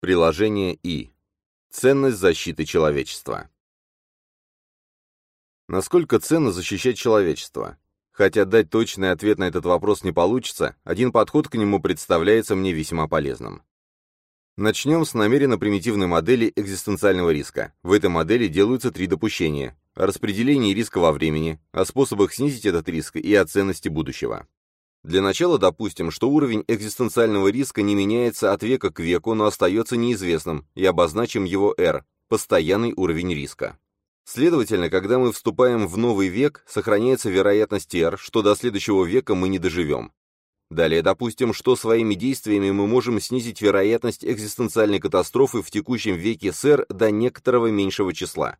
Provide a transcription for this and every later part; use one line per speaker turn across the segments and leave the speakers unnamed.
Приложение И. Ценность защиты человечества. Насколько ценно защищать человечество? Хотя дать точный ответ на этот вопрос не получится, один подход к нему представляется мне весьма полезным. Начнем с намеренно примитивной модели экзистенциального риска. В этой модели делаются три допущения о распределении риска во времени, о способах снизить этот риск и о ценности будущего. Для начала допустим, что уровень экзистенциального риска не меняется от века к веку, но остается неизвестным, и обозначим его R – постоянный уровень риска. Следовательно, когда мы вступаем в новый век, сохраняется вероятность R, что до следующего века мы не доживем. Далее допустим, что своими действиями мы можем снизить вероятность экзистенциальной катастрофы в текущем веке с R до некоторого меньшего числа.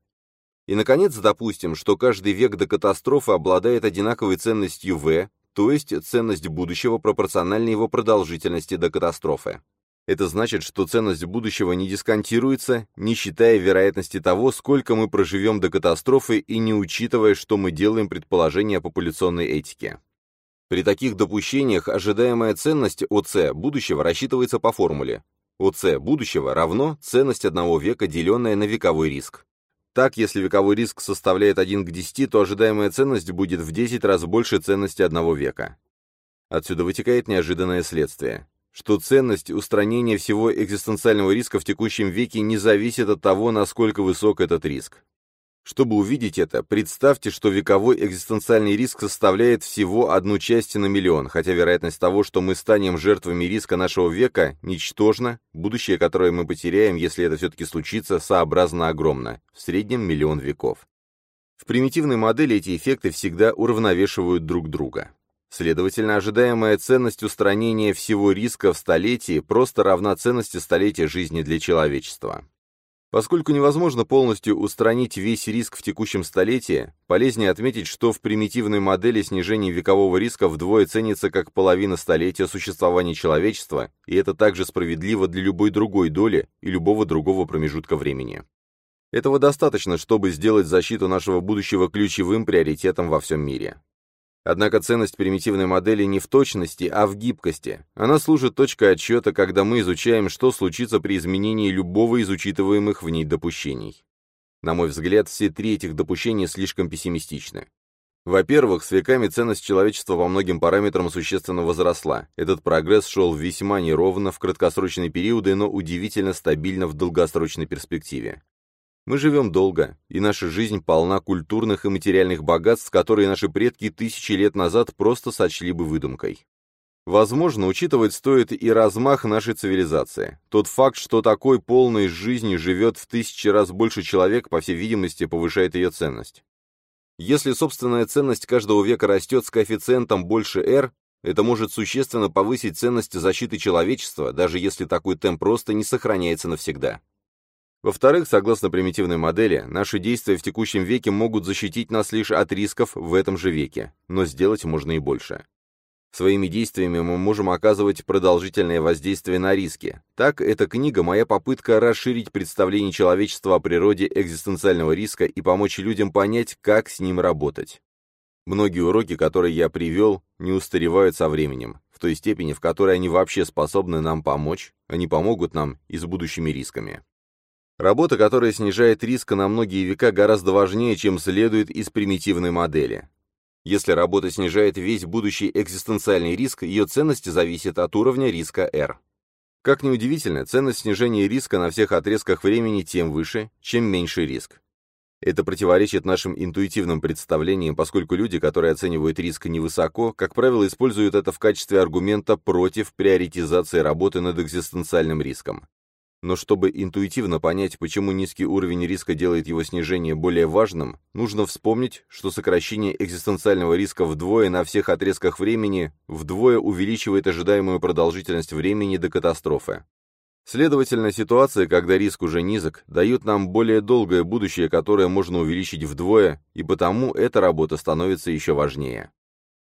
И, наконец, допустим, что каждый век до катастрофы обладает одинаковой ценностью V, то есть ценность будущего пропорциональна его продолжительности до катастрофы. Это значит, что ценность будущего не дисконтируется, не считая вероятности того, сколько мы проживем до катастрофы и не учитывая, что мы делаем предположения о популяционной этике. При таких допущениях ожидаемая ценность ОЦ будущего рассчитывается по формуле. ОЦ будущего равно ценность одного века, деленная на вековой риск. Так, если вековой риск составляет 1 к 10, то ожидаемая ценность будет в 10 раз больше ценности одного века. Отсюда вытекает неожиданное следствие, что ценность устранения всего экзистенциального риска в текущем веке не зависит от того, насколько высок этот риск. Чтобы увидеть это, представьте, что вековой экзистенциальный риск составляет всего одну часть на миллион, хотя вероятность того, что мы станем жертвами риска нашего века, ничтожна, будущее, которое мы потеряем, если это все-таки случится, сообразно огромно, в среднем миллион веков. В примитивной модели эти эффекты всегда уравновешивают друг друга. Следовательно, ожидаемая ценность устранения всего риска в столетии просто равна ценности столетия жизни для человечества. Поскольку невозможно полностью устранить весь риск в текущем столетии, полезнее отметить, что в примитивной модели снижение векового риска вдвое ценится как половина столетия существования человечества, и это также справедливо для любой другой доли и любого другого промежутка времени. Этого достаточно, чтобы сделать защиту нашего будущего ключевым приоритетом во всем мире. Однако ценность примитивной модели не в точности, а в гибкости. Она служит точкой отсчета, когда мы изучаем, что случится при изменении любого из учитываемых в ней допущений. На мой взгляд, все три этих допущения слишком пессимистичны. Во-первых, с веками ценность человечества по многим параметрам существенно возросла. Этот прогресс шел весьма неровно в краткосрочные периоды, но удивительно стабильно в долгосрочной перспективе. Мы живем долго, и наша жизнь полна культурных и материальных богатств, которые наши предки тысячи лет назад просто сочли бы выдумкой. Возможно, учитывать стоит и размах нашей цивилизации. Тот факт, что такой полной жизни живет в тысячи раз больше человек, по всей видимости, повышает ее ценность. Если собственная ценность каждого века растет с коэффициентом больше R, это может существенно повысить ценность защиты человечества, даже если такой темп просто не сохраняется навсегда. Во-вторых, согласно примитивной модели, наши действия в текущем веке могут защитить нас лишь от рисков в этом же веке, но сделать можно и больше. Своими действиями мы можем оказывать продолжительное воздействие на риски. Так, эта книга – моя попытка расширить представление человечества о природе экзистенциального риска и помочь людям понять, как с ним работать. Многие уроки, которые я привел, не устаревают со временем, в той степени, в которой они вообще способны нам помочь, они помогут нам и с будущими рисками. Работа, которая снижает риск на многие века, гораздо важнее, чем следует из примитивной модели. Если работа снижает весь будущий экзистенциальный риск, ее ценность зависит от уровня риска R. Как ни удивительно, ценность снижения риска на всех отрезках времени тем выше, чем меньший риск. Это противоречит нашим интуитивным представлениям, поскольку люди, которые оценивают риск невысоко, как правило, используют это в качестве аргумента против приоритизации работы над экзистенциальным риском. Но чтобы интуитивно понять, почему низкий уровень риска делает его снижение более важным, нужно вспомнить, что сокращение экзистенциального риска вдвое на всех отрезках времени вдвое увеличивает ожидаемую продолжительность времени до катастрофы. Следовательно, ситуации, когда риск уже низок, дают нам более долгое будущее, которое можно увеличить вдвое, и потому эта работа становится еще важнее.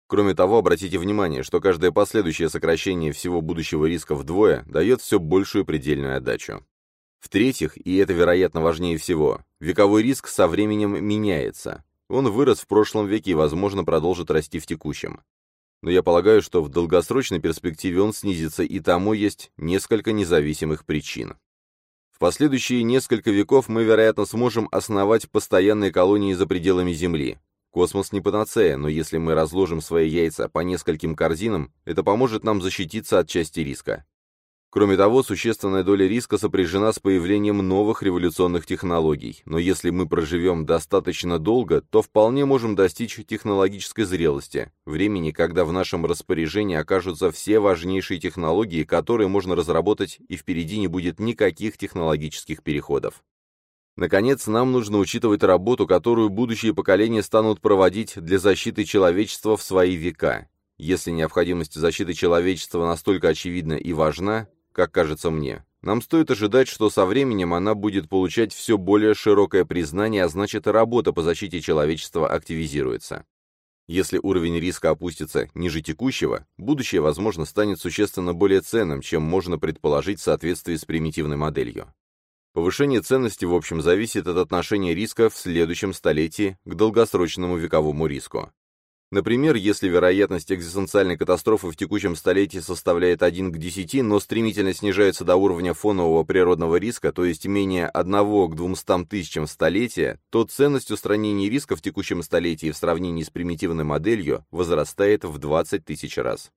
Кроме того, обратите внимание, что каждое последующее сокращение всего будущего риска вдвое дает все большую предельную отдачу. В-третьих, и это, вероятно, важнее всего, вековой риск со временем меняется. Он вырос в прошлом веке и, возможно, продолжит расти в текущем. Но я полагаю, что в долгосрочной перспективе он снизится, и тому есть несколько независимых причин. В последующие несколько веков мы, вероятно, сможем основать постоянные колонии за пределами Земли. Космос не панацея, но если мы разложим свои яйца по нескольким корзинам, это поможет нам защититься от части риска. Кроме того, существенная доля риска сопряжена с появлением новых революционных технологий, но если мы проживем достаточно долго, то вполне можем достичь технологической зрелости, времени, когда в нашем распоряжении окажутся все важнейшие технологии, которые можно разработать, и впереди не будет никаких технологических переходов. Наконец, нам нужно учитывать работу, которую будущие поколения станут проводить для защиты человечества в свои века. Если необходимость защиты человечества настолько очевидна и важна, как кажется мне. Нам стоит ожидать, что со временем она будет получать все более широкое признание, а значит работа по защите человечества активизируется. Если уровень риска опустится ниже текущего, будущее, возможно, станет существенно более ценным, чем можно предположить в соответствии с примитивной моделью. Повышение ценности, в общем, зависит от отношения риска в следующем столетии к долгосрочному вековому риску. Например, если вероятность экзистенциальной катастрофы в текущем столетии составляет 1 к 10, но стремительно снижается до уровня фонового природного риска, то есть менее 1 к 200 тысячам в столетие, то ценность устранения риска в текущем столетии в сравнении с примитивной моделью возрастает в 20 тысяч раз.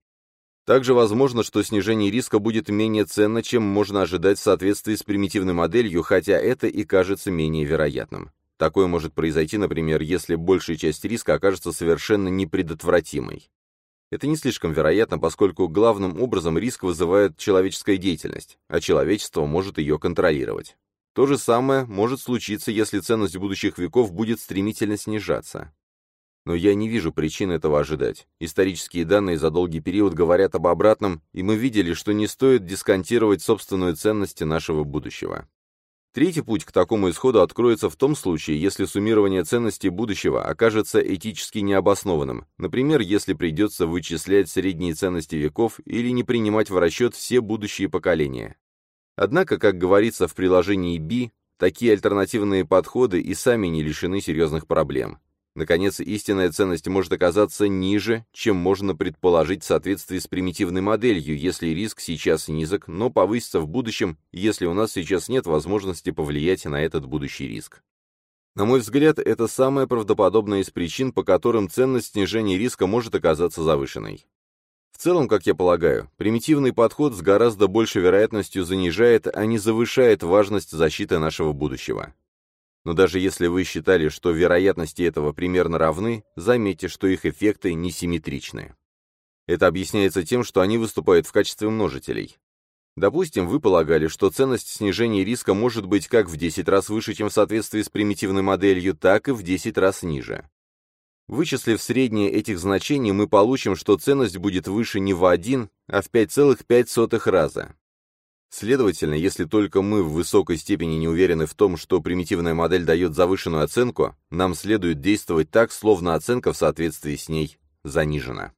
Также возможно, что снижение риска будет менее ценно, чем можно ожидать в соответствии с примитивной моделью, хотя это и кажется менее вероятным. Такое может произойти, например, если большая часть риска окажется совершенно непредотвратимой. Это не слишком вероятно, поскольку главным образом риск вызывает человеческая деятельность, а человечество может ее контролировать. То же самое может случиться, если ценность будущих веков будет стремительно снижаться. Но я не вижу причин этого ожидать. Исторические данные за долгий период говорят об обратном, и мы видели, что не стоит дисконтировать собственную ценность нашего будущего. Третий путь к такому исходу откроется в том случае, если суммирование ценностей будущего окажется этически необоснованным, например, если придется вычислять средние ценности веков или не принимать в расчет все будущие поколения. Однако, как говорится в приложении B, такие альтернативные подходы и сами не лишены серьезных проблем. Наконец, истинная ценность может оказаться ниже, чем можно предположить в соответствии с примитивной моделью, если риск сейчас низок, но повысится в будущем, если у нас сейчас нет возможности повлиять на этот будущий риск. На мой взгляд, это самая правдоподобная из причин, по которым ценность снижения риска может оказаться завышенной. В целом, как я полагаю, примитивный подход с гораздо большей вероятностью занижает, а не завышает важность защиты нашего будущего. Но даже если вы считали, что вероятности этого примерно равны, заметьте, что их эффекты несимметричны. Это объясняется тем, что они выступают в качестве множителей. Допустим, вы полагали, что ценность снижения риска может быть как в 10 раз выше, чем в соответствии с примитивной моделью, так и в 10 раз ниже. Вычислив среднее этих значений, мы получим, что ценность будет выше не в 1, а в 5,5 раза. Следовательно, если только мы в высокой степени не уверены в том, что примитивная модель дает завышенную оценку, нам следует действовать так, словно оценка в соответствии с ней занижена.